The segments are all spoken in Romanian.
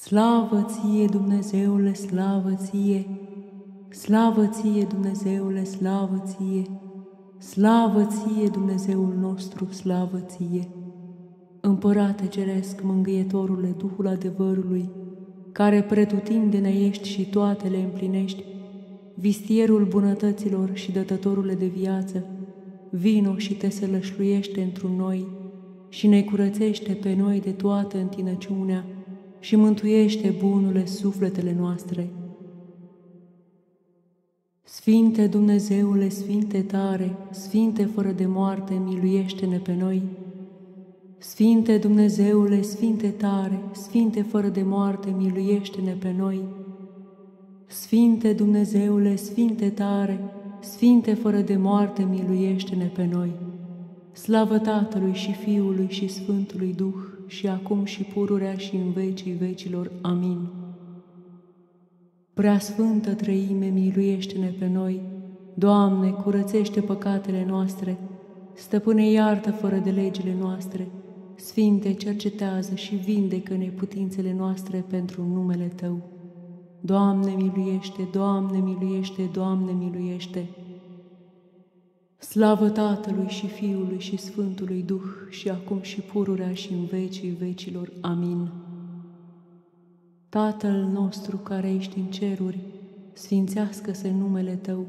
Slavă ție, Dumnezeule, slavă ție! Slavă ție, Dumnezeule, slavă ție! Slavă ție, Dumnezeul nostru, slavă ție! Împărate Ceresc, mângâietorule, Duhul adevărului, care pretutindene ești și toate le împlinești, vistierul bunătăților și dătătorule de viață, vino și te sălășluiește într noi și ne curățește pe noi de toată întinăciunea și mântuiește bunule sufletele noastre. Sfinte Dumnezeule, Sfinte tare, Sfinte fără de moarte, miluiește-ne pe noi. Sfinte Dumnezeule, Sfinte tare, Sfinte fără de moarte, miluiește-ne pe noi. Sfinte Dumnezeule, Sfinte tare, Sfinte fără de moarte, miluiește-ne pe noi. Slavă Tatălui și Fiului și Sfântului Duh, și acum și pururea și în vecii vecilor. Amin. Prea Sfântă Trăime, miluiește-ne pe noi, Doamne, curățește păcatele noastre, Stăpâne, iartă fără de legile noastre, Sfinte, cercetează și vindecă neputințele noastre pentru numele Tău. Doamne, miluiește, Doamne, miluiește, Doamne, miluiește! Slavă Tatălui și Fiului și Sfântului Duh și acum și pururea și în vecii vecilor. Amin. Tatăl nostru care ești în ceruri, sfințească-se numele Tău,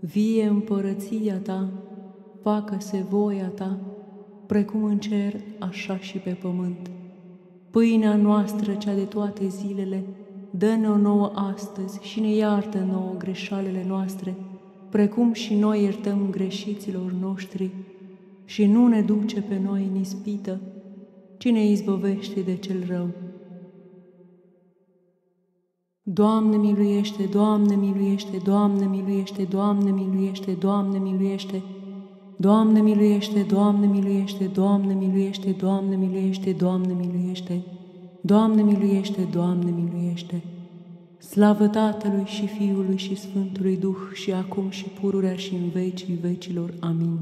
vie împărăția Ta, facă-se voia Ta, precum în cer, așa și pe pământ. Pâinea noastră, cea de toate zilele, dă-ne-o nouă astăzi și ne iartă nouă greșalele noastre, precum și noi iertăm greșiților noștri, și nu ne duce pe noi în ispită, ci ne izbăvește de cel rău. Doamne miluiește, Doamne miluiește, Doamne miluiește, Doamne miluiește, Doamne miluiește, Doamne miluiește, Doamne miluiește, Doamne miluiește, Doamne miluiește, Doamne miluiește, Doamne miluiește, Doamne miluiește. Slavă Tatălui și Fiului și Sfântului Duh și acum și pururea și în vecii vecilor. Amin.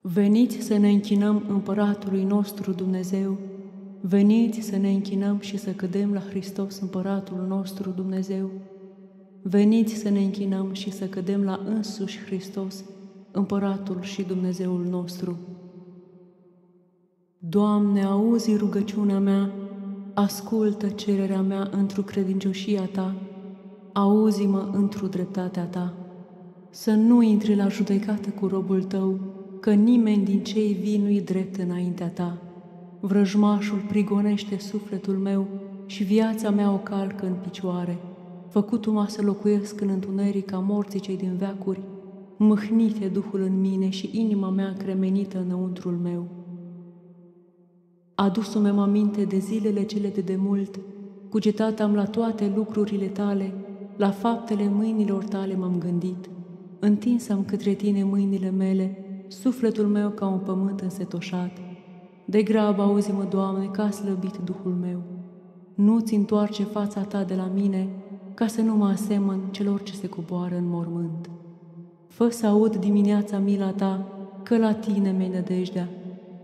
Veniți să ne închinăm împăratului nostru Dumnezeu, veniți să ne închinăm și să cădem la Hristos împăratul nostru Dumnezeu, veniți să ne închinăm și să cădem la însuși Hristos, împăratul și Dumnezeul nostru. Doamne, auzi rugăciunea mea, ascultă cererea mea într-o credincioșia Ta, auzi-mă într-o dreptatea Ta, să nu intri la judecată cu robul Tău, că nimeni din cei vii nu-i drept înaintea Ta. Vrăjmașul prigonește sufletul meu și viața mea o calcă în picioare. Făcut-o să locuiesc în întuneric ca morții cei din veacuri, mâhnite Duhul în mine și inima mea cremenită înăuntrul meu. Adus-mi aminte de zilele cele de demult, cugetat am la toate lucrurile tale, la faptele mâinilor tale m-am gândit. Întins am către tine mâinile mele, sufletul meu ca un pământ însetoșat. De grab auzi-mă, Doamne, ca slăbit Duhul meu. Nu-ți întoarce fața ta de la mine, ca să nu mă asemăn celor ce se coboară în mormânt. Fă să aud dimineața mila ta, că la tine mi-e nădejdea,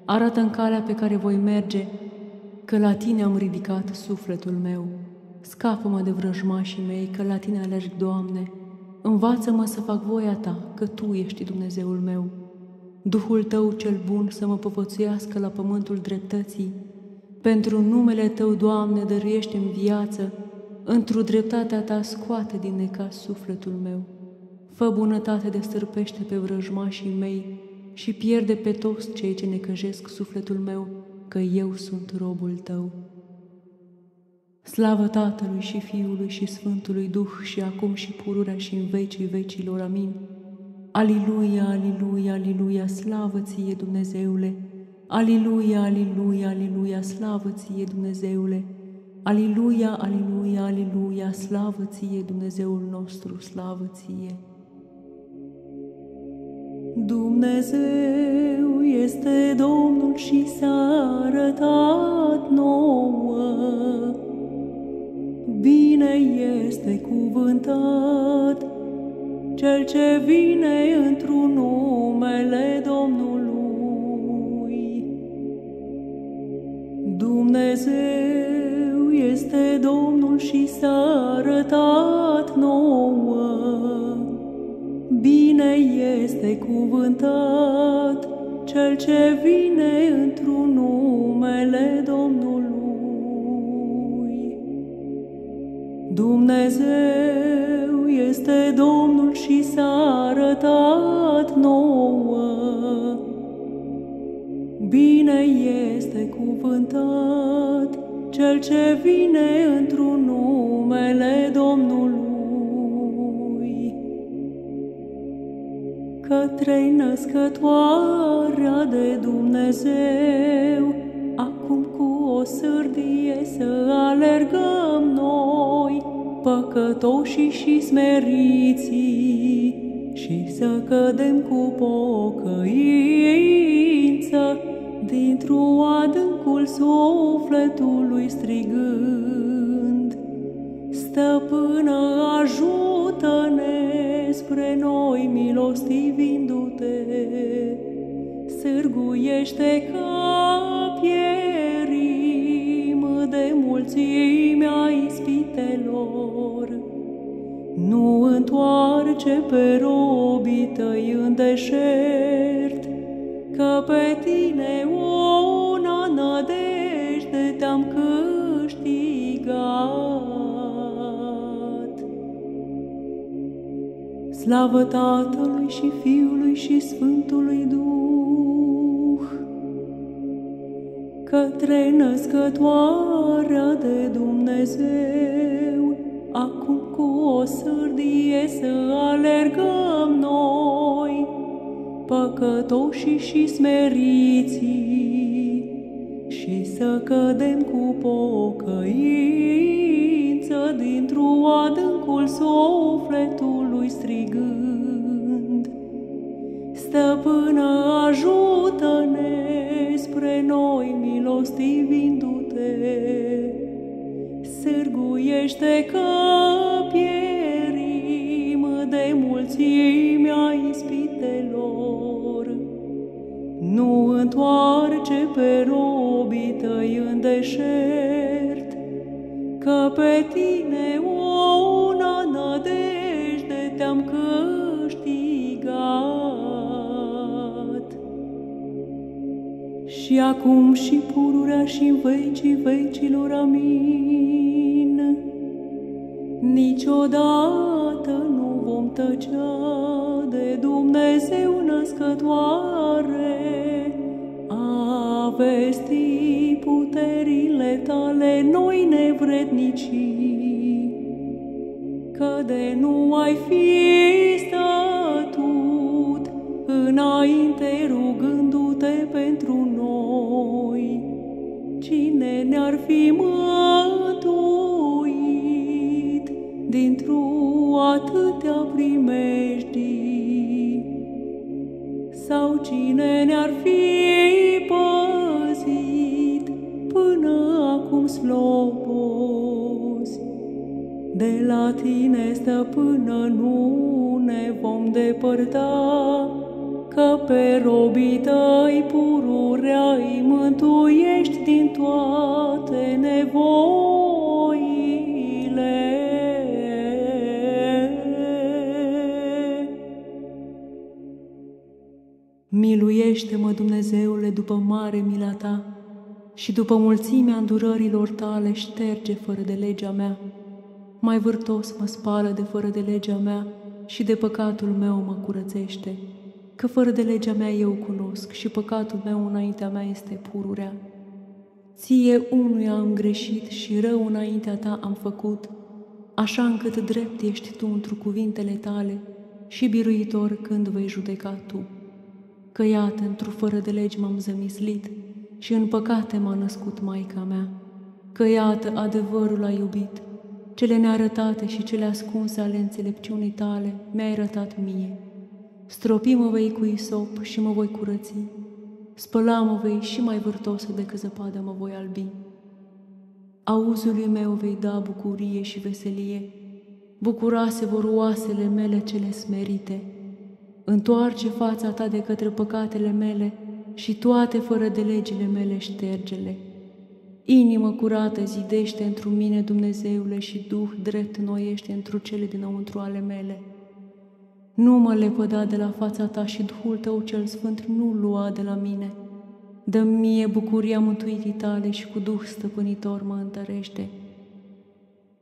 arată în calea pe care voi merge, că la tine am ridicat sufletul meu. Scapă-mă de vrăjmașii mei, că la tine alerg, Doamne. Învață-mă să fac voia ta, că Tu ești Dumnezeul meu. Duhul Tău cel bun să mă povățuiască la pământul dreptății. Pentru numele Tău, Doamne, dăruiește-mi viață, într-o dreptatea Ta scoate din necas sufletul meu. Fă bunătate de stârpește pe vrăjmașii mei, și pierde pe toți cei ce necăjesc sufletul meu, că eu sunt robul tău. Slavă Tatălui și Fiului și Sfântului Duh și acum și pururea și în vecii vecilor. Amin. Aliluia, aliluia, aliluia, slavă ție Dumnezeule! Aliluia, aliluia, aliluia, slavă ție Dumnezeule! Aliluia, aliluia, aliluia, slavă ție Dumnezeul nostru, slavă ție! Dumnezeu este Domnul și s-a arătat nouă. Bine este cuvântat cel ce vine într-un numele Domnului. Dumnezeu Dumnezeu este Domnul și s-a arătat nouă. Bine este cuvântat cel ce vine într-un numele Domnului. Dumnezeu este Domnul și s-a arătat nouă. Bine este cuvântat cel ce vine într-un numele Domnului. Către născătoarea de Dumnezeu, acum cu o sârdie să alergăm noi, păcătoși și smeriții, și să cădem cu pocăință dintr-o adâncul sufletului strigând. Stăpână, ajută-ne spre noi milostivindu-te, sârguiește ca pierim de mulțimea ispitelor. Nu întoarce pe robii tăi în deșert, că pe tine una nădejde te-am câștigat. Slavă Tatălui și Fiului și Sfântului Duh, către născătoarea de Dumnezeu, acum cu o sârdie să alergăm noi, păcătoși și smeriții, și să cădem cu pocăință dintr-o adâncul sufletului strigând. Stăpână, ajută-ne spre noi milostivindu-te, sârguiește că pierim de mulțimea ispitelor. Nu întoarce pe robii tăi în deșert, că pe tine Și acum și pururea și în vecii vecilor, amin. Niciodată nu vom tăcea de Dumnezeu născătoare, a vesti puterile tale noi nevrednicii, că de nu ai fi statut înainte cine ne-ar fi mântuit dintr-o atâtea primejdii? Sau cine ne-ar fi păzit până acum slopozi? De la tine, stăpână, nu ne vom depărta, că pe robii tăi pururea îi mântuiești din toate nevoile. Miluiește-mă, Dumnezeule, după mare mila ta și după mulțimea îndurărilor tale șterge fără de legea mea. Mai vârtos mă spală de fără de legea mea și de păcatul meu mă curățește, că fără de legea mea eu cunosc și păcatul meu înaintea mea este pururea. Ție unuia am greșit și rău înaintea ta am făcut, așa încât drept ești tu într cuvintele tale și biruitor când vei judeca tu. Că iată, într-o fără de legi m-am zămislit și în păcate m-a născut Maica mea. Că iată, adevărul a iubit, cele nearătate și cele ascunse ale înțelepciunii tale mi-ai arătat mie. Stropi mă vei cu isop și mă voi curăți, spăla mă vei și mai vârtosă decât zăpadă mă voi albi. Auzului meu vei da bucurie și veselie, bucuroase vor oasele mele cele smerite. Întoarce fața ta de către păcatele mele și toate fără de legile mele ștergele. Inimă curată zidește într mine, Dumnezeule, și Duh drept noiește într cele dinăuntru ale mele. Nu mă lepăda de la fața ta și Duhul tău cel sfânt nu lua de la mine. dă mie bucuria mântuirii tale și cu Duh stăpânitor mă întărește.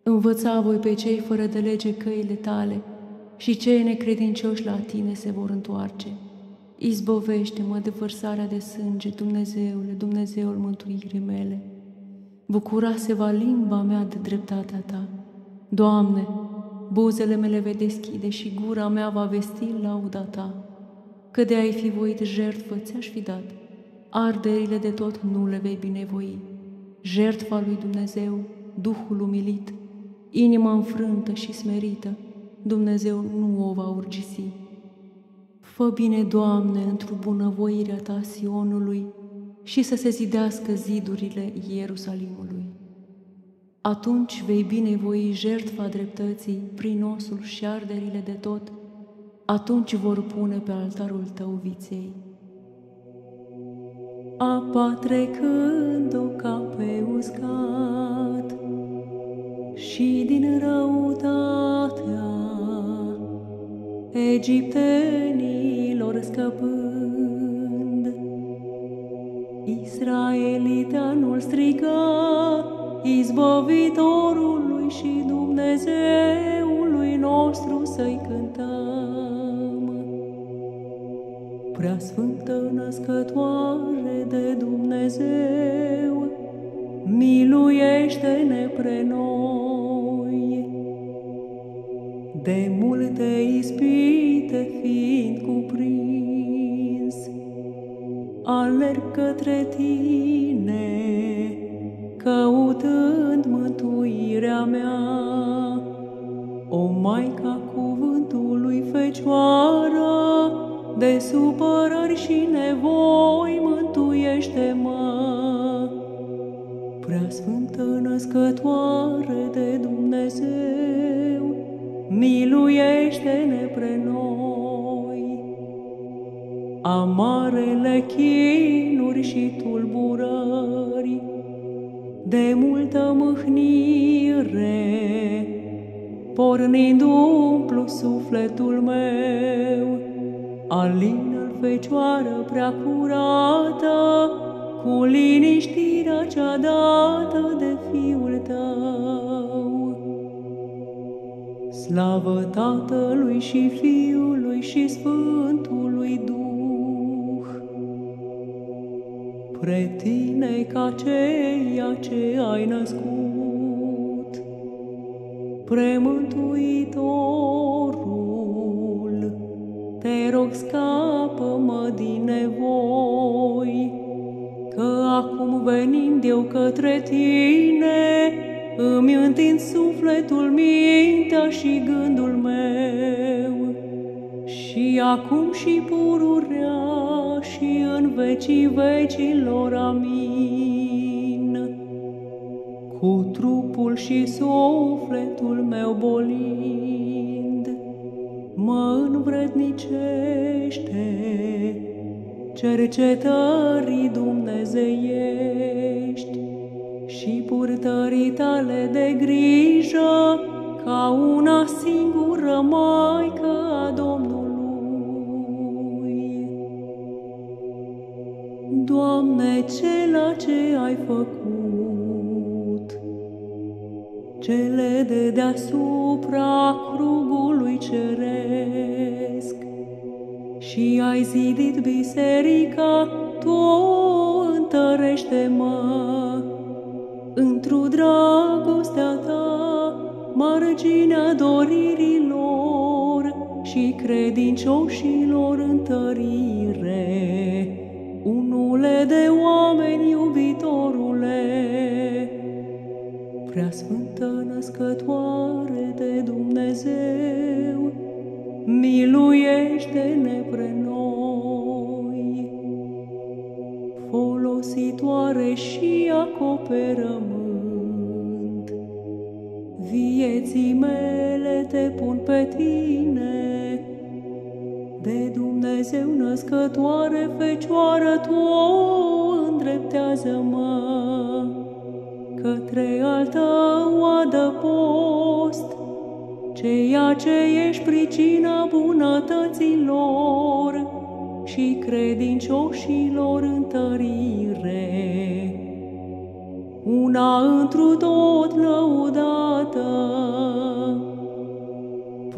Învăța voi pe cei fără de lege căile tale și cei necredincioși la tine se vor întoarce. Izbovește-mă de vărsarea de sânge, Dumnezeule, Dumnezeul mântuirii mele. Bucura se va limba mea de dreptatea ta. Doamne, buzele mele vei deschide și gura mea va vesti lauda ta. Că de ai fi voit jertfă, ți-aș fi dat. Arderile de tot nu le vei binevoi. Jertfa lui Dumnezeu, Duhul umilit, inima înfrântă și smerită, Dumnezeu nu o va urgisi. Fă bine, Doamne, într-o bunăvoirea Ta Sionului și să se zidească zidurile Ierusalimului. Atunci vei binevoi jertfa dreptății prin osul și arderile de tot, atunci vor pune pe altarul Tău viței. Apa trecând-o ca pe uscat și din răutatea egiptenilor scăpând. Israeliteanul striga, izbăvitorului și Dumnezeului nostru să-i cântăm. Prea sfântă născătoare de Dumnezeu, miluiește-ne pre noi de multe ispite fiind cuprins, alerg către tine, căutând mântuirea mea. O Maica cuvântului Fecioară, de supărări și nevoi mântuiește-mă. Prea Sfântă Născătoare de Dumnezeu, miluiește-ne pre noi. Amarele chinuri și tulburări, de multă mâhnire, pornind umplu sufletul meu, alină Fecioară prea curată, cu liniștirea cea dată de Fiul Tău. Slavă Tatălui și Fiului și Sfântului Duh, pre tine ca ceea ce ai născut, premântuitorul, te rog scapă-mă din nevoi, că acum venind eu către tine, îmi întind sufletul, mintea și gândul meu. Și acum și pururea și în vecii vecilor, amin. Cu trupul și sufletul meu bolind, mă învrednicește cercetării dumnezeiești și purtării tale de grijă ca una singură Maică a Domnului. Doamne, cela ce ai făcut, cele de deasupra crugului ceresc, și ai zidit biserica, Tu întărește-mă într-o dragostea Ta, marginea doririlor și credincioșilor întărire. Unule de oameni iubitorule, prea sfântă născătoare de Dumnezeu, miluiește-ne pre noi, folositoare și acoperământ. Vieții mele te pun pe tine, de Dumnezeu născătoare, Fecioară, Tu îndreptează-mă, către al tău adăpost, ceea ce ești pricina bunătăților și credincioșilor întărire. Una întru tot lăudată,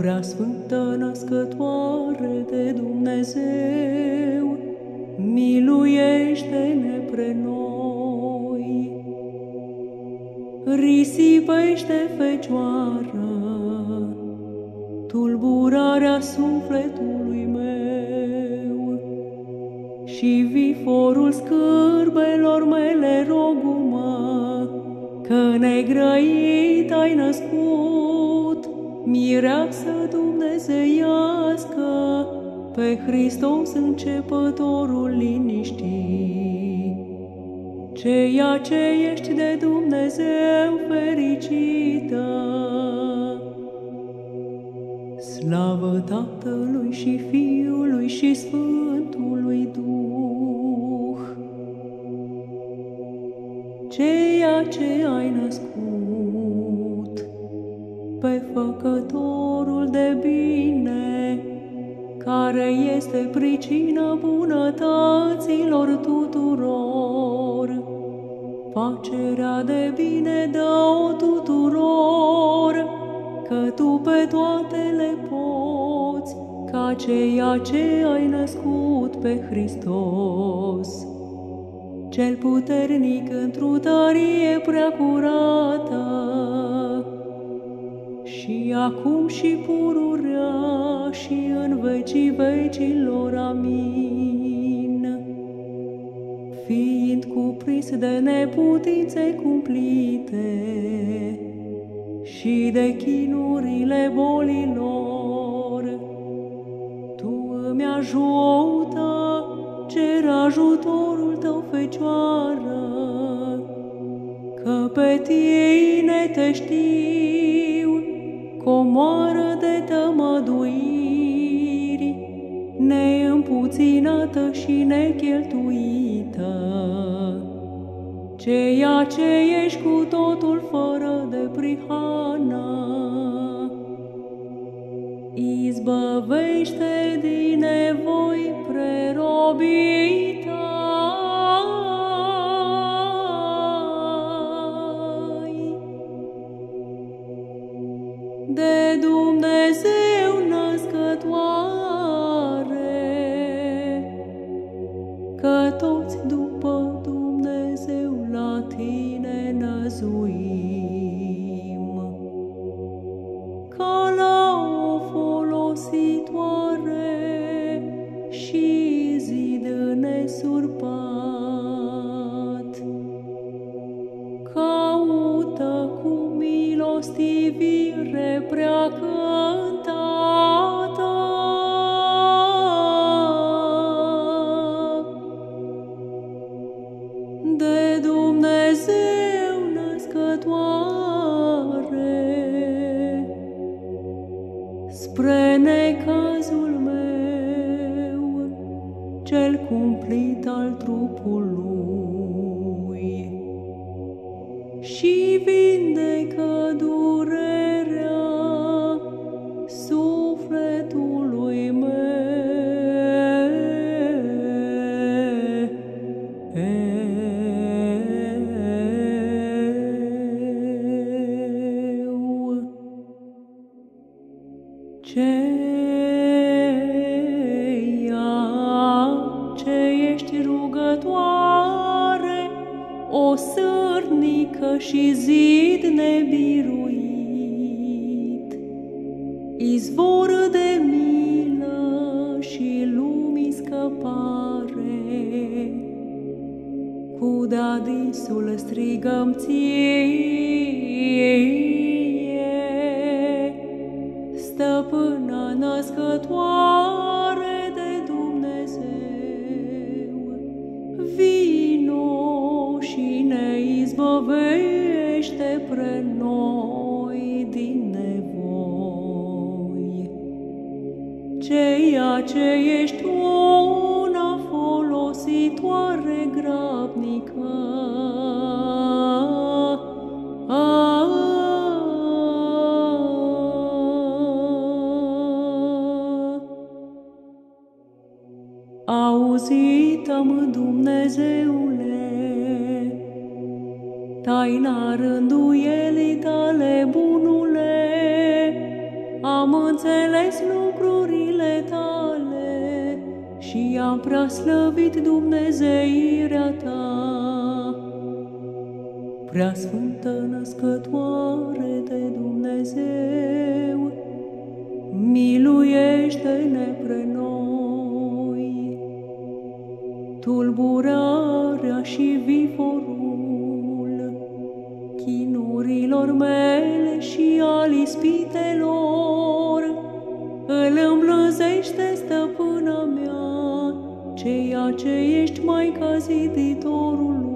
prea sfântă născătoare de Dumnezeu, miluiește-ne pre noi. Risipește Fecioară, tulburarea sufletului meu și viforul scârbelor mele rogumă, că negrăit ai născut, mireasă dumnezeiască, pe Hristos începătorul liniștii. Ceea ce ești de Dumnezeu fericită, Slavă Tatălui și Fiului și Sfântului Duh. Ceea ce ai născut pe Făcătorul de bine, care este pricina bunătăților tuturor, facerea de bine dă-o tuturor, că Tu pe toate le poți, ca ceea ce ai născut pe Hristos. Cel puternic într-o tărie prea curată, și acum și pururea și în vecii vecilor. Amin. Fiind cuprins de neputințe cumplite, și de chinurile bolilor. Tu îmi ajută, cer ajutorul tău, Fecioară, că pe tine te știu, comoară de tămăduiri, neîmpuținată și necheltuită ceea ce ești cu totul fără de prihană. Izbăvește din nevoi prerobii că toți după Dumnezeu la tine năzuim. spre noi din nevoi. Ceea ce ești una folositoare grabnică, auzită-mă Dumnezeu, taina rânduielii tale bunule, am înțeles lucrurile tale și am prea slăvit Dumnezeirea ta. Prea Sfântă Născătoare de Dumnezeu, miluiește-ne pre noi. Tulburarea și viforul chinurilor mele și al ispitelor, îl îmblăzește stăpâna mea, ceea ce ești mai ca ziditorului.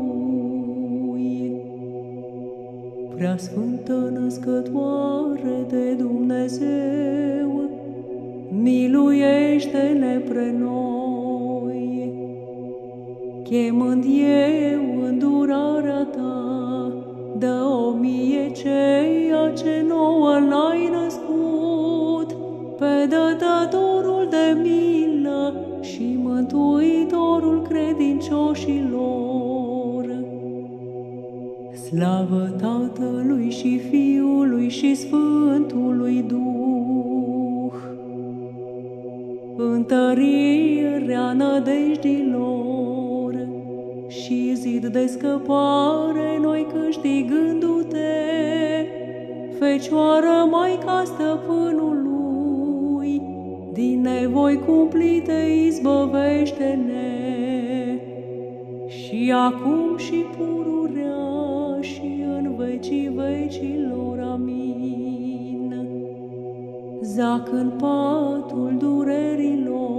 Prea Sfântă Născătoare de Dumnezeu, miluiește-ne pre noi. Chemând eu îndurarea ta, dă o mie ceea ce nouă l-ai născut, pe dătătorul de milă și mântuitorul credincioșilor. Slavă Tatălui și Fiului și Sfântului Duh, întărirea nădejdilor și zid de scăpare noi câștigându-te, Fecioară Maica Stăpânului, din nevoi cumplite izbăvește-ne și acum și pururea și în vecii vecilor. Amin. Zac în patul durerilor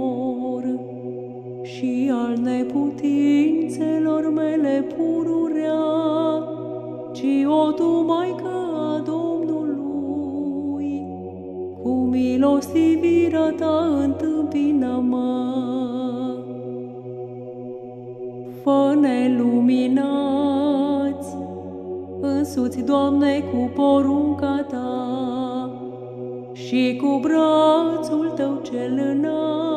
și al neputințelor mele pururea, ci o tu, Maică a Domnului, cu milostivirea ta întâmpină-mă. Fă-ne luminați, însuți, Doamne, cu porunca Ta și cu brațul Tău cel înalt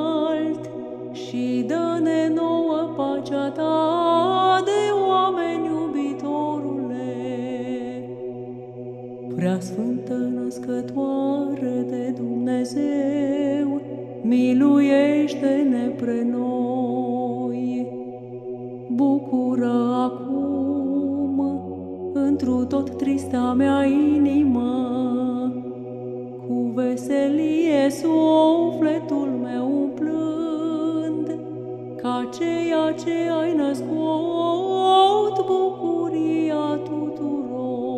și dă-ne nouă pacea Ta de oameni iubitorule. Prea Sfântă Născătoare de Dumnezeu, miluiește-ne pre noi. Bucură acum întru tot trista mea inimă, cu veselie sufletul meu umplând, ca ceea ce ai născut bucuria tuturor.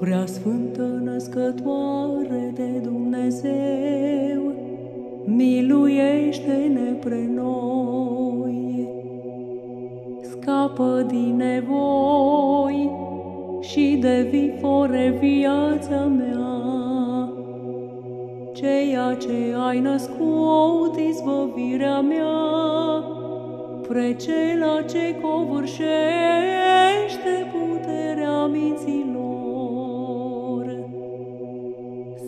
Prea Sfântă Născătoare de Dumnezeu, miluiește-ne pre noi. Scapă din nevoi și de vifore viața mea, ceea ce ai născut izbăvirea mea, pre cela ce covârșește puterea minților.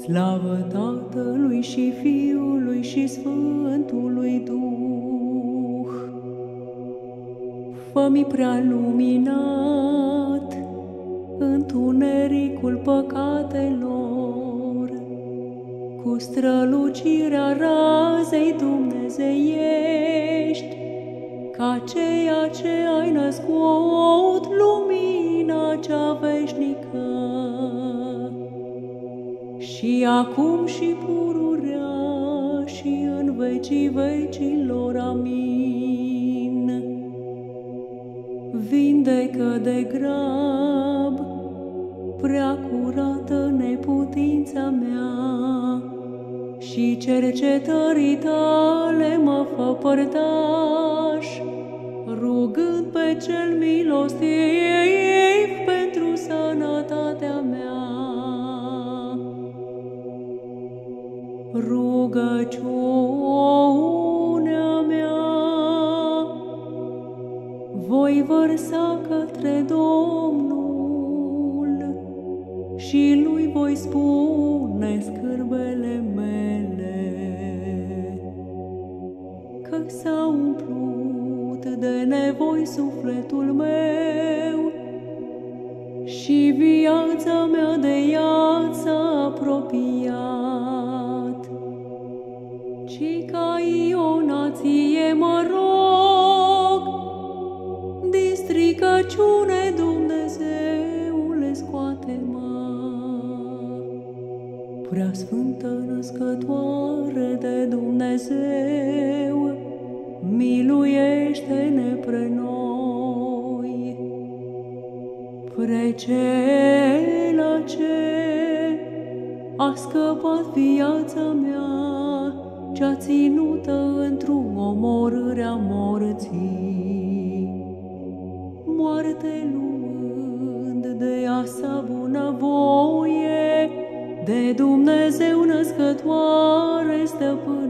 Slavă Tatălui și Fiului și Sfântului Duh! Fă-mi prea luminat întunericul păcatelor, cu strălucirea razei dumnezeiești, ca ceea ce ai născut lumina cea veșnică. Și acum și pururea și în vecii vecilor. Amin. Vindecă de grab, prea curată neputința mea, și cercetării tale mă fă părtaș, rugând pe cel milostiv pentru sănătatea mea. Rugăciunea mea voi vărsa către Domnul și lui voi spune scârbele mele. S-a umplut de nevoi sufletul meu și viața mea de ea s-a apropiat. Ci ca Iona ție mă rog, din stricăciune Dumnezeule scoate-mă. Prea Sfântă Născătoare de Dumnezeu, miluiește-ne pre noi. Pre cela ce a scăpat viața mea, cea ținută într-o omorârea morții. Moarte luând de a sa bunăvoie, de Dumnezeu născătoare stăpâna mea.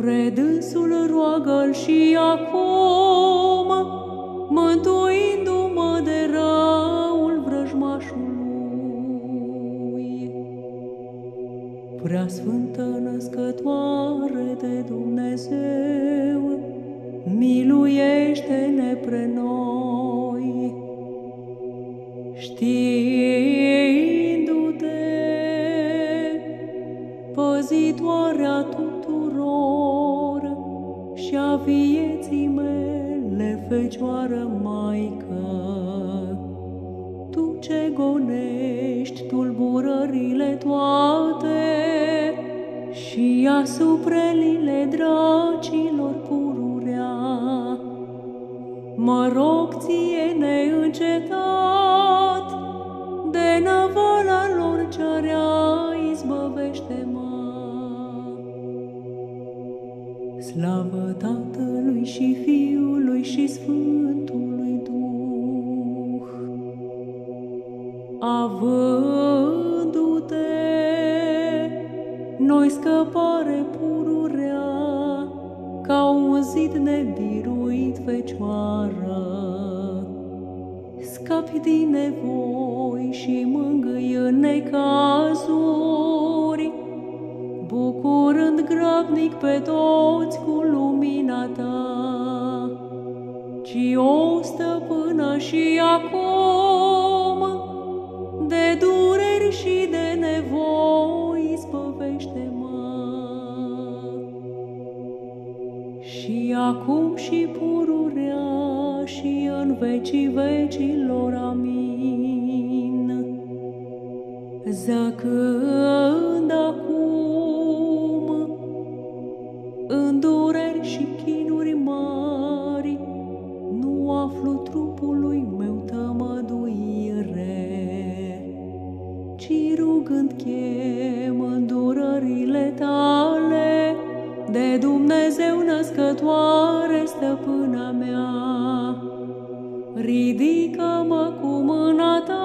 Predânsul roagă și acum, mântuindu-mă de răul vrăjmașului. Prea Sfântă Născătoare de Dumnezeu, miluiește-ne pre noi. Știindu-te, și a vieții mele, Fecioară Maică, Tu ce gonești tulburările toate și asuprelile dracilor pururea, mă rog ție neîncetat, și Fiului și Sfântului Duh, avându-te, noi scăpare pururea, ca un zid nebiruit fecioară. Scapi din nevoi și mângâi în necazuri, bucurând grabnic pe toți cu lumina ta. Ci o stăpână și acum, de dureri și de nevoi, spăvește-mă. Și acum și pururea și în vecii vecilor, amin. Zăcând rugând chem îndurările tale, de Dumnezeu născătoare stăpâna mea. Ridică-mă cu mâna ta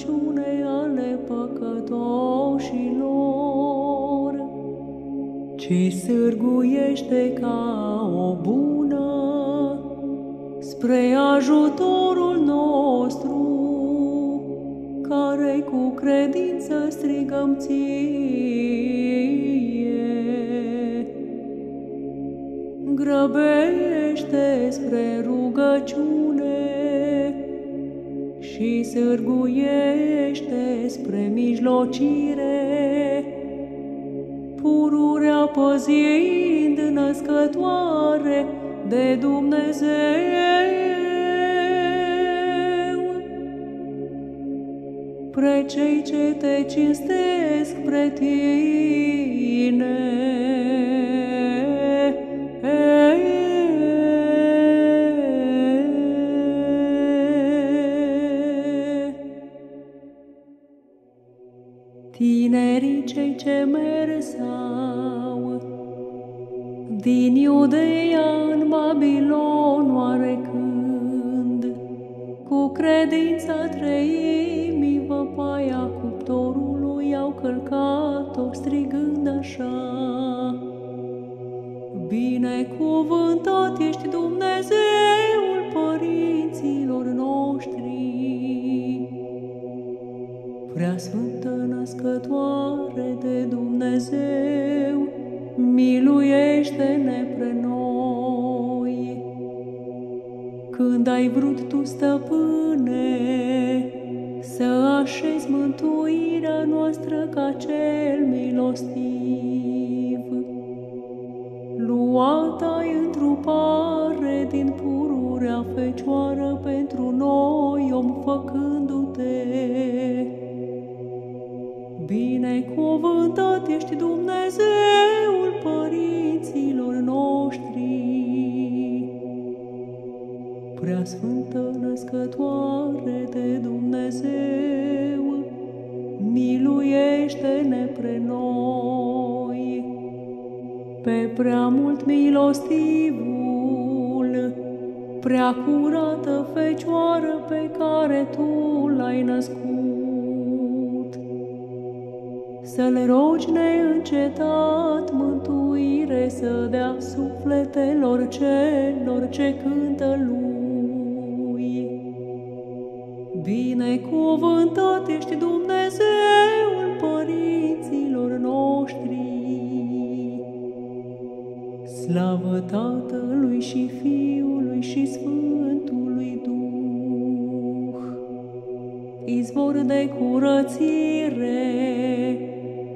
rugăciune ale păcătoșilor, ci sârguiește ca o bună spre ajutorul nostru, care cu credință strigăm ție. Grăbește spre rugăciune și sârguiește spre mijlocire, pururea păzind născătoare de Dumnezeu. Pre cei ce te cinstesc pre tine, credința treimii văpaia cuptorului au călcat-o strigând așa. Binecuvântat ești Dumnezeul părinților noștri, prea sfântă născătoare de Dumnezeu, miluiește-ne Când ai vrut tu, stăpâne, să așezi mântuirea noastră ca cel milostiv, luat ai întrupare din pururea fecioară pentru noi, om făcându-te. Binecuvântat ești Dumnezeul părinților noștri, prea sfântă născătoare de Dumnezeu, miluiește-ne pre noi. Pe prea mult milostivul, prea curată Fecioară pe care Tu l-ai născut, să le rogi neîncetat mântuire să dea sufletelor celor ce cântă Lui. Binecuvântat ești Dumnezeul părinților noștri, Slavă Tatălui și Fiului și Sfântului Duh, izvor de curățire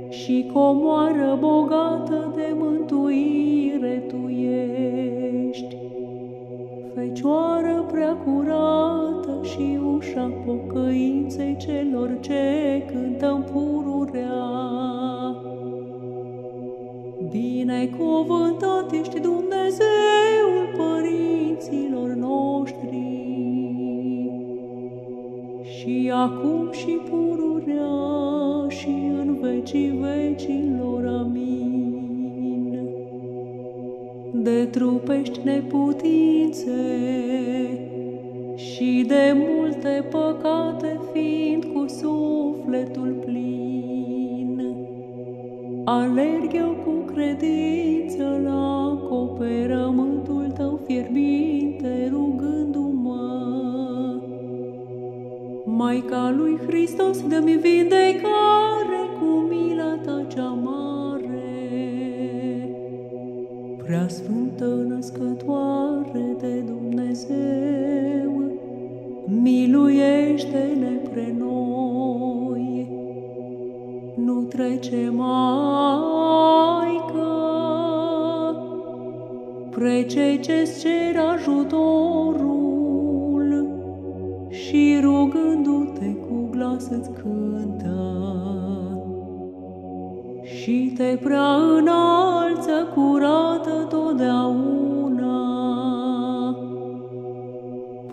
și comoară bogată de mântuire Tu ești. Fecioară prea curată și ușa pocăinței celor ce cântă pururea. Binecuvântat ești Dumnezeul părinților noștri și acum și pururea și în vecii vecilor. Amin. De trupești neputințe și de multe păcate fiind cu sufletul plin, alerg eu cu credință la acoperământul tău fierbinte, rugându-mă. Maica lui Hristos, dă-mi vindecare cu mila ta cea mare. Prea sfântă născătoare de Dumnezeu, miluiește-ne pre noi. Nu trece, Maică, pre cei ce-ți cer ajutorul și rugându-te cu glas îți cântă și te prea înalță curată totdeauna.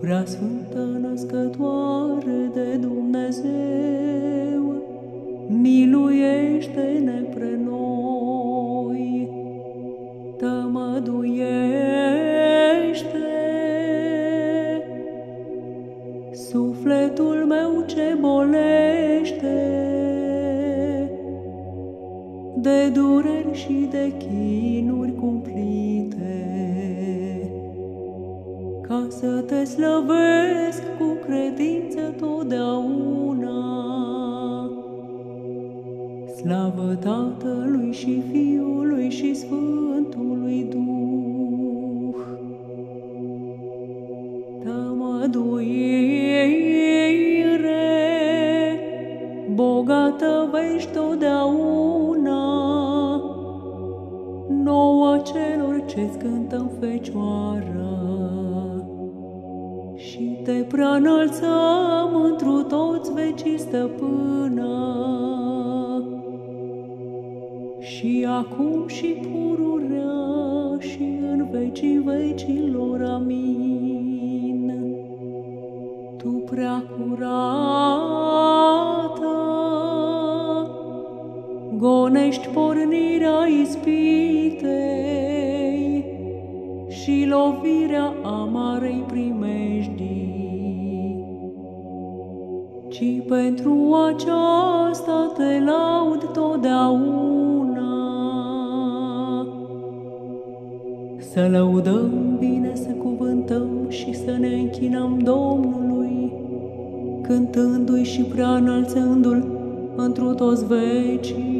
Prea Sfântă Născătoare de Dumnezeu, miluiește-ne de dureri și de chinuri cumplite, ca să te slăvesc cu credință totdeauna. Slavă Tatălui și Fiului și Sfântului Duh. Tămăduire, bogată vești totdeauna, ce-ți cântăm Fecioară. Și te prea înălțăm întru toți vecii stăpână. Și acum și pururea și în vecii vecilor, amin. Tu prea curată, gonești pornirea ispitei și lovirea amarei primejdii. Ci pentru aceasta te laud totdeauna. Să lăudăm bine, să cuvântăm și să ne închinăm Domnului, cântându-i și prea înălțându-l întru toți vecii.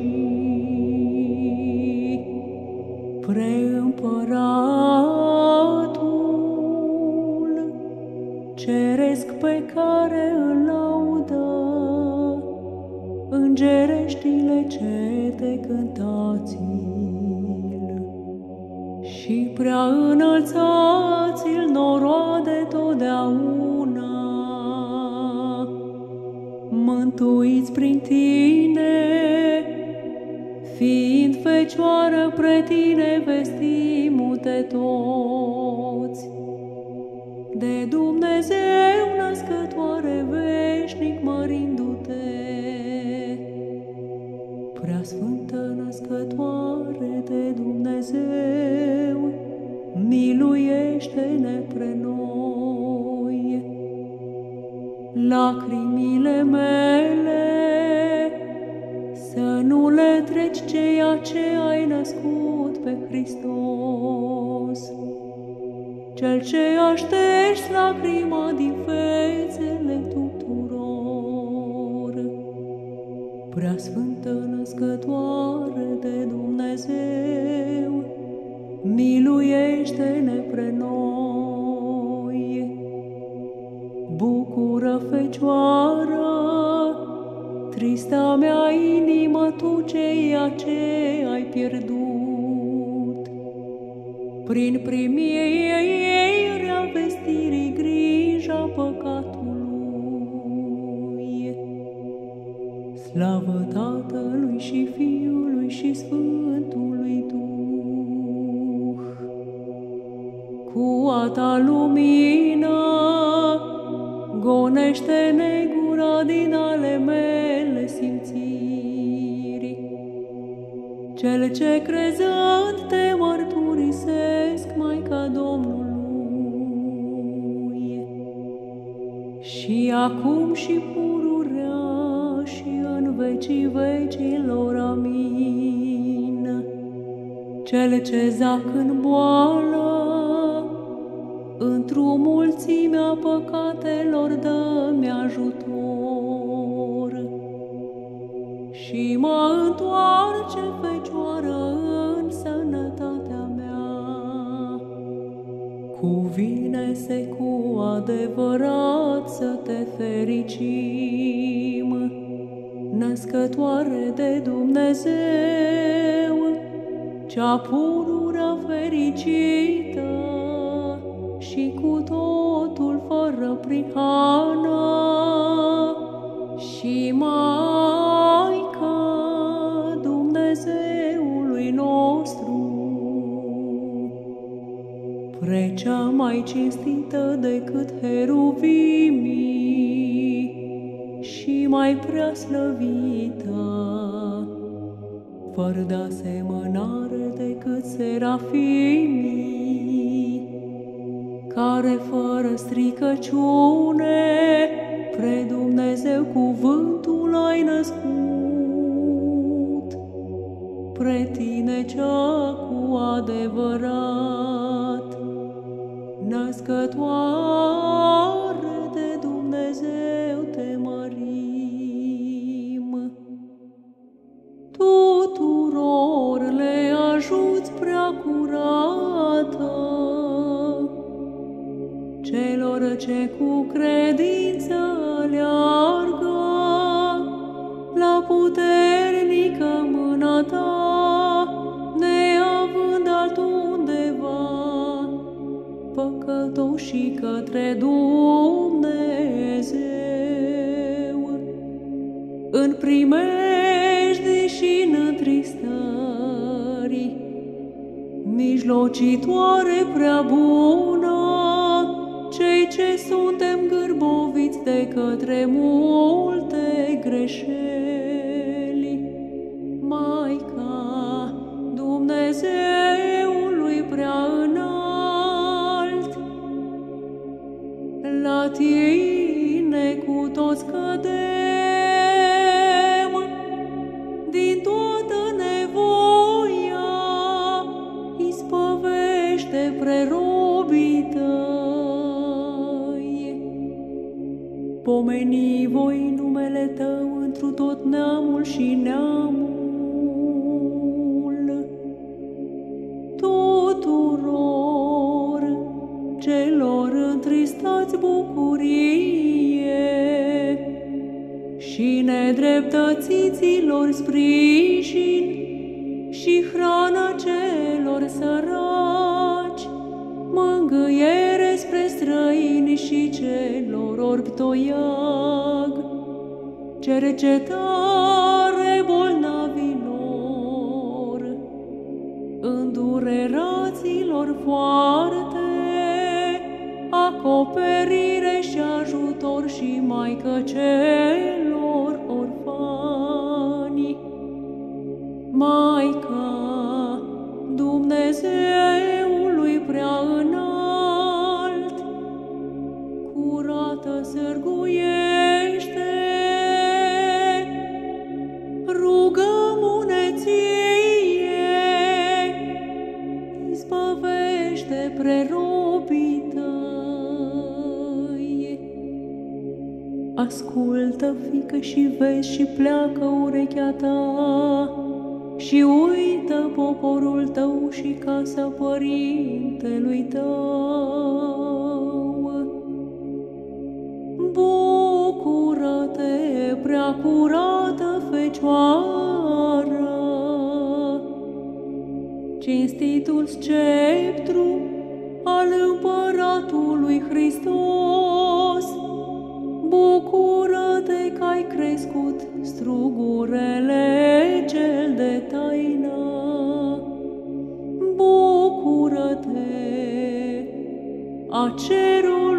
Îngereștile ce te cântați-l și prea înălțați-l noroade totdeauna. Mântuiți prin tine, fiind fecioară pre tine vestimute toți. Prea Sfântă Născătoare de Dumnezeu, miluiește-ne pre noi. Lacrimile mele să nu le treci ceea ce ai născut pe Hristos. Cel ce aștești lacrima din fețele tuturor. Prea Sfântă Născătoare de Dumnezeu, miluiește-ne pre noi. Bucură, Fecioară, trista mea inimă, tu ceea ce ai pierdut. Prin primierea vestirii grija păcatului. Slavă Tatălui și Fiului și Sfântului Duh. Cu a ta lumină gonește negura din ale mele simțiri. Cel ce crezând te mărturisesc, Maica Domnului. Și acum și pururea și în vecii vecilor, amin. Cel ce zac în boală, într-o mulțimea păcatelor dă-mi ajutor. Și mă întoarce Fecioară în sănătatea mea. Cuvine-se cu adevărat să te fericim, Născătoare de Dumnezeu, cea pururea fericită și cu totul fără prihană și Maica Dumnezeu. nostru, precea mai cinstită decât heruvimii și mai prea slăvită, fără de asemănare decât serafimii, care fără stricăciune pre Dumnezeu cuvântul ai născut, pre tine cea cu adevărat, născătoare Tuturor le ajuți prea curată, celor ce cu credință leargă la puternică mâna ta, neavând altundeva, păcătoși către Dumnezeu. În primejde mijlocitoare prea bună, cei ce suntem gârboviți de către multe greșeli. Maica Dumnezeului prea înalt, la tine Pomeni voi numele tău întru tot neamul și neamul, tuturor celor întristați bucurie și nedreptățiților sprijin și hrana celor orbi toiag, cercetare bolnavilor, îndureraților foarte, acoperire și ajutor și maică celor orfani. Maica izbăvește prerobii tăi. Ascultă, fică, și vezi și pleacă urechea ta și uită poporul tău și casa părintelui tău. Bucură-te, prea curată Fecioară, cinstitul sceptru al împăratului Hristos, bucură-te că ai crescut strugurele cel de taină. Bucură-te, a cerului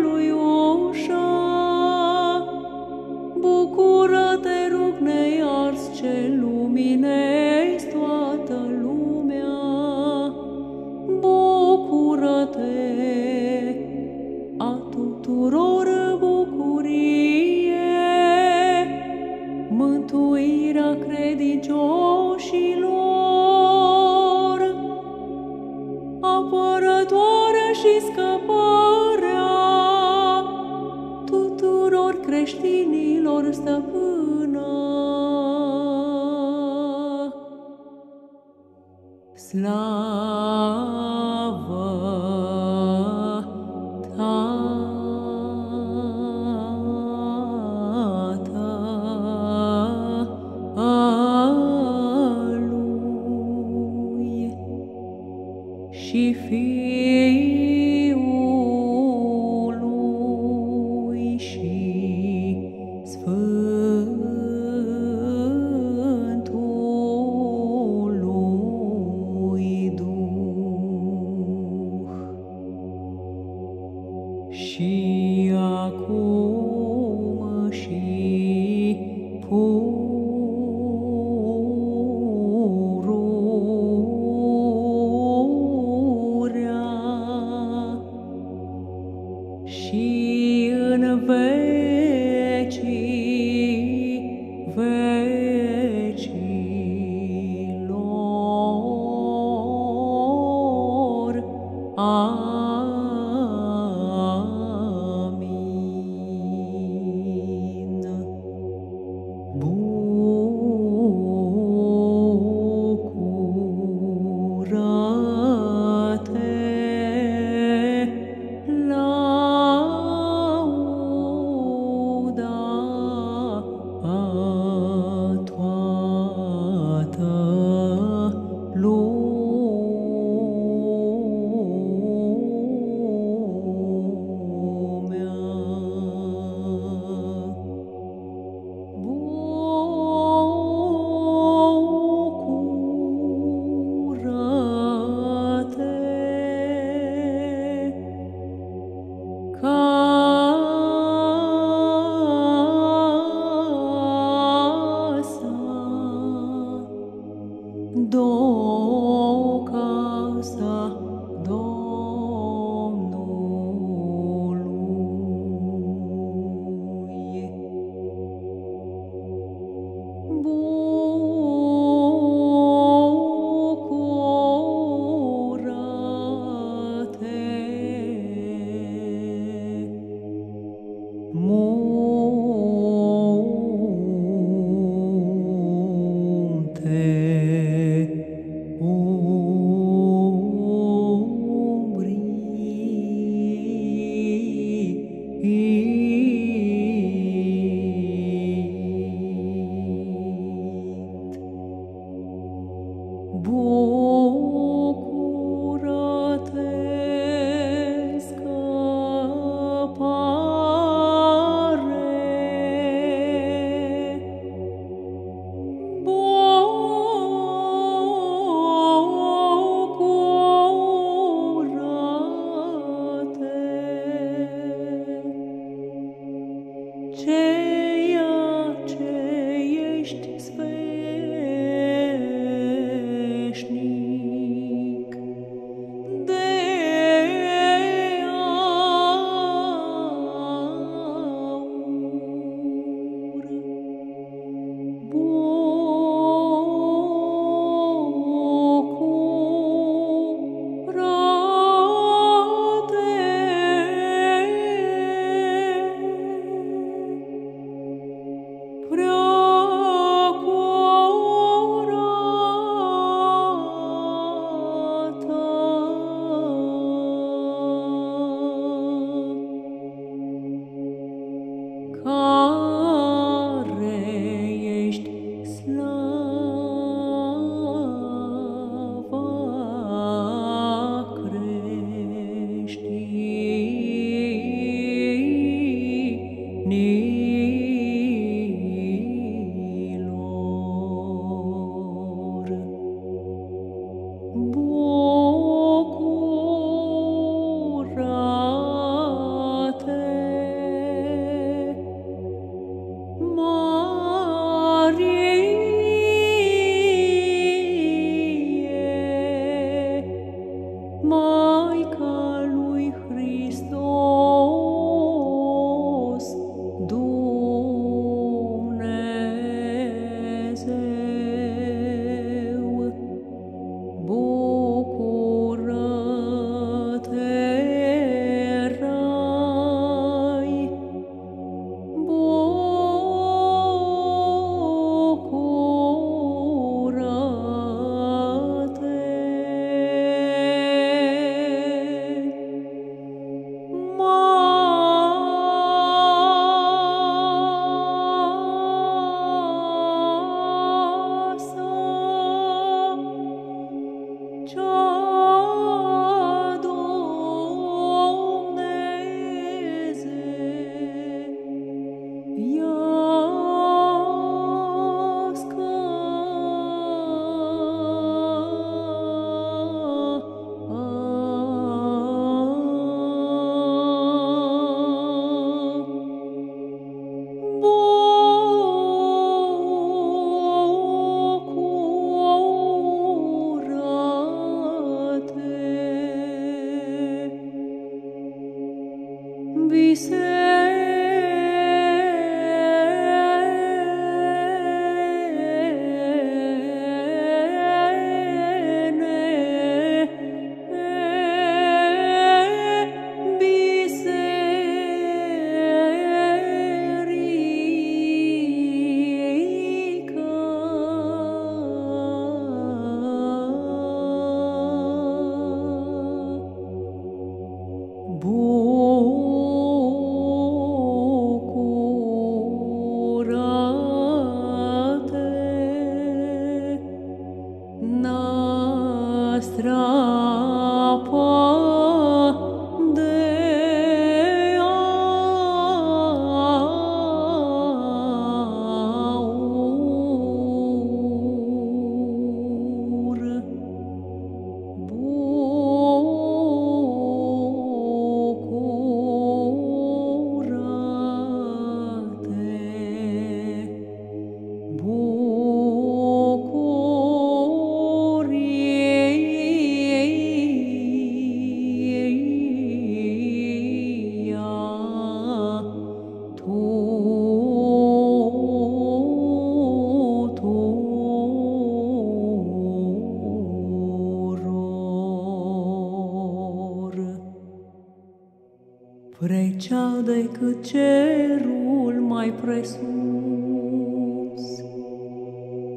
cerul mai presus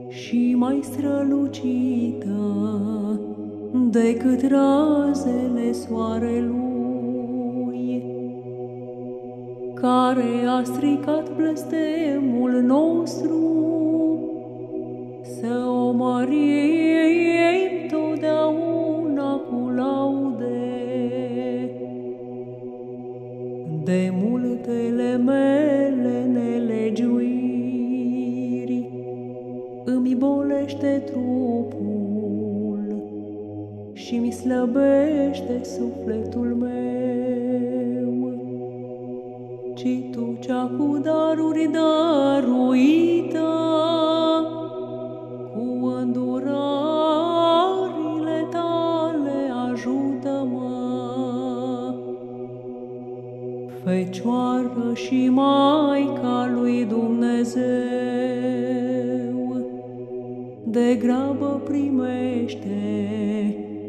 și mai strălucită decât razele soarelui, care a stricat blestemul nostru, să o mărim mele nelegiuiri îmi bolește trupul și mi slăbește sufletul meu. Ci tu cea cu daruri dăruită, și Maica lui Dumnezeu, de grabă primește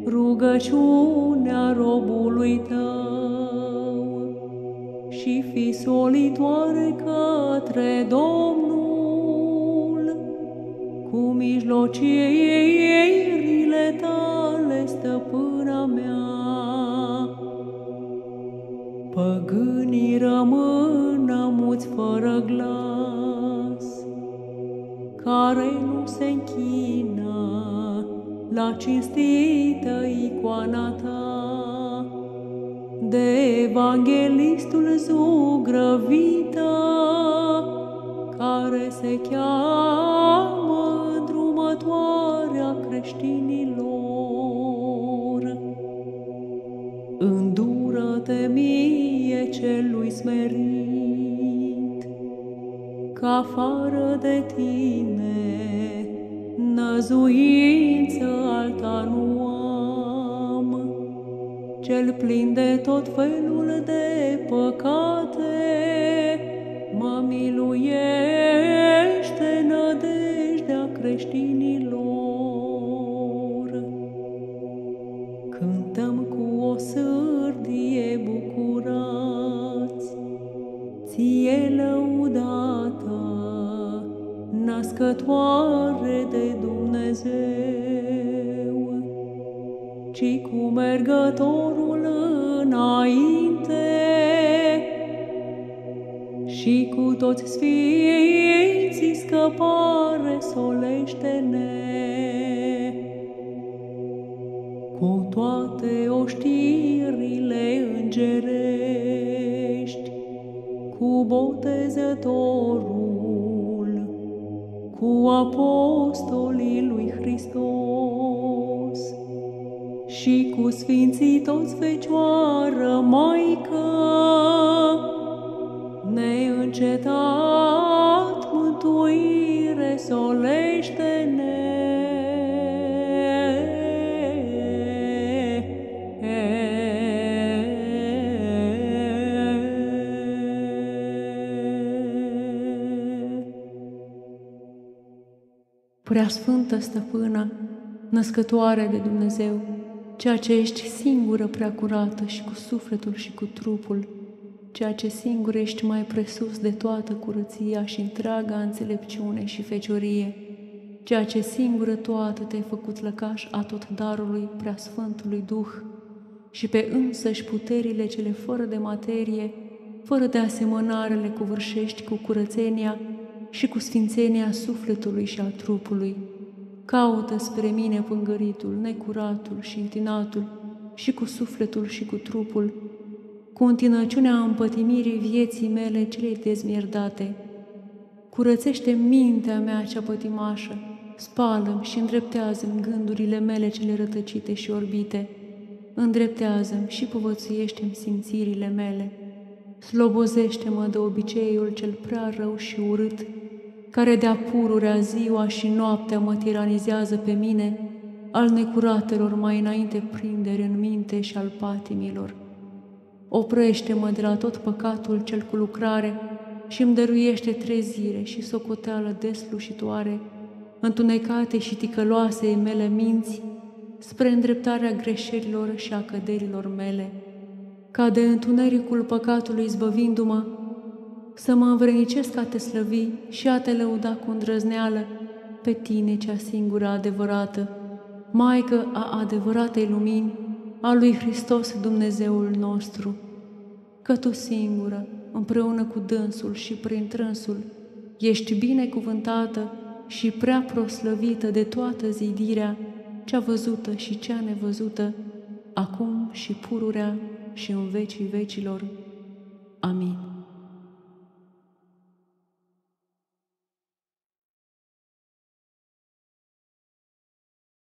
rugăciunea robului tău și fi solitoare către Domnul cu mijlocirile tale, stăpâna mea. Păgânii rămân amuți fără glas, care nu se închină la cinstită icoana ta, de evanghelistul zugrăvită, care se cheamă îndrumătoarea creștinilor. Îndură-te mie celui smerit, că afară de tine năzuință alta nu am, cel plin de tot felul de păcate, mă miluiește nădejdea creștinilor. Născătoare de Dumnezeu, ci cu mergătorul înainte și cu toți sfinții scăpare solește-ne. Cu toate oștirile îngerești, cu botezătorul, cu apostolii lui Hristos și cu sfinții toți Fecioară Maică, neîncetat mântuire solește-ne. Prea Sfântă Stăpână, născătoare de Dumnezeu, ceea ce ești singură prea curată și cu sufletul și cu trupul, ceea ce singur ești mai presus de toată curăția și întreaga înțelepciune și feciorie, ceea ce singură toată te-ai făcut lăcaș a tot darului prea Sfântului Duh și pe însăși puterile cele fără de materie, fără de asemănare le cuvârșești cu curățenia și cu sfințenia sufletului și a trupului. Caută spre mine pângăritul, necuratul și întinatul, și cu sufletul și cu trupul, cu întinăciunea împătimirii vieții mele celei dezmierdate. Curățește mintea mea cea pătimașă, spală și îndreptează-mi gândurile mele cele rătăcite și orbite, îndreptează-mi și povățuiește-mi simțirile mele, slobozește-mă de obiceiul cel prea rău și urât, care de-a pururea ziua și noaptea mă tiranizează pe mine, al necuratelor mai înainte prindere în minte și al patimilor. Oprește-mă de la tot păcatul cel cu lucrare și îmi dăruiește trezire și socoteală deslușitoare, întunecate și ticăloase mele minți, spre îndreptarea greșelilor și a căderilor mele, ca de întunericul păcatului zbăvindu-mă, să mă învrednicesc a te slăvi și a te lăuda cu îndrăzneală pe tine cea singură adevărată, Maică a adevăratei lumini, a lui Hristos Dumnezeul nostru, că Tu singură, împreună cu dânsul și prin trânsul, ești binecuvântată și prea proslăvită de toată zidirea, cea văzută și cea nevăzută, acum și pururea și în vecii vecilor. Amin.